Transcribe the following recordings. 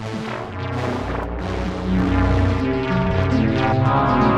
Thank you.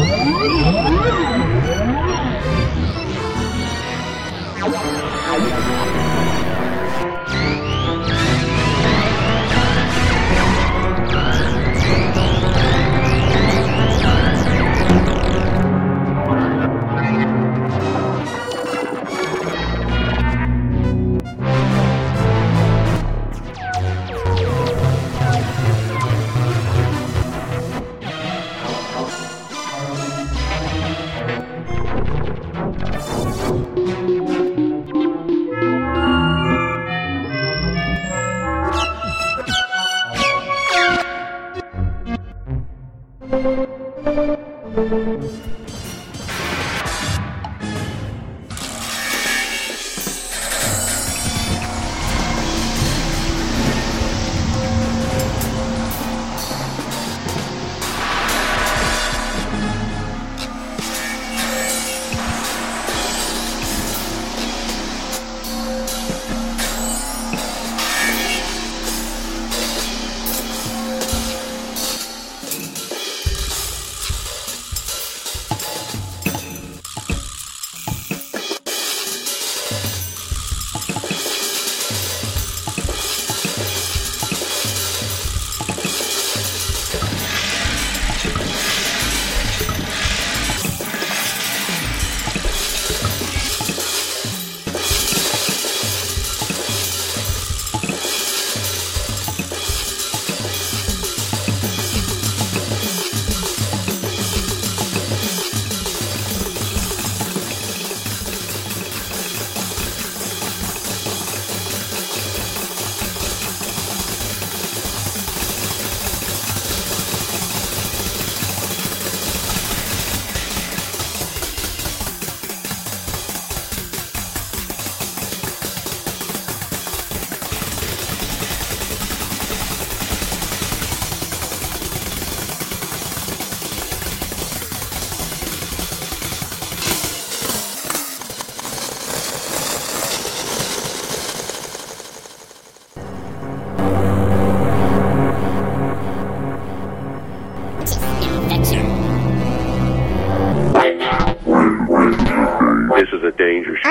This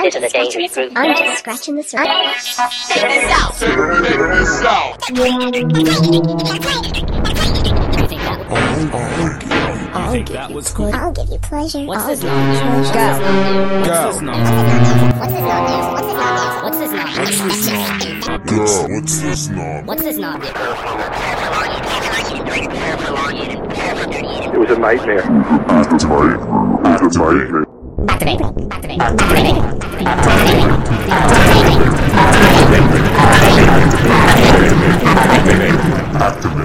I'm This is a just scratching the group. sur- I'm just scratching the surface. You think that was cool? I'll give you pleasure. What's I'll this give non-news? you pleasure. What's this non-news? What's this non-news? What's this non-news? What's this non-news? what's this knob? What's this non-news? It was a nightmare. Activate. Activate. Battery.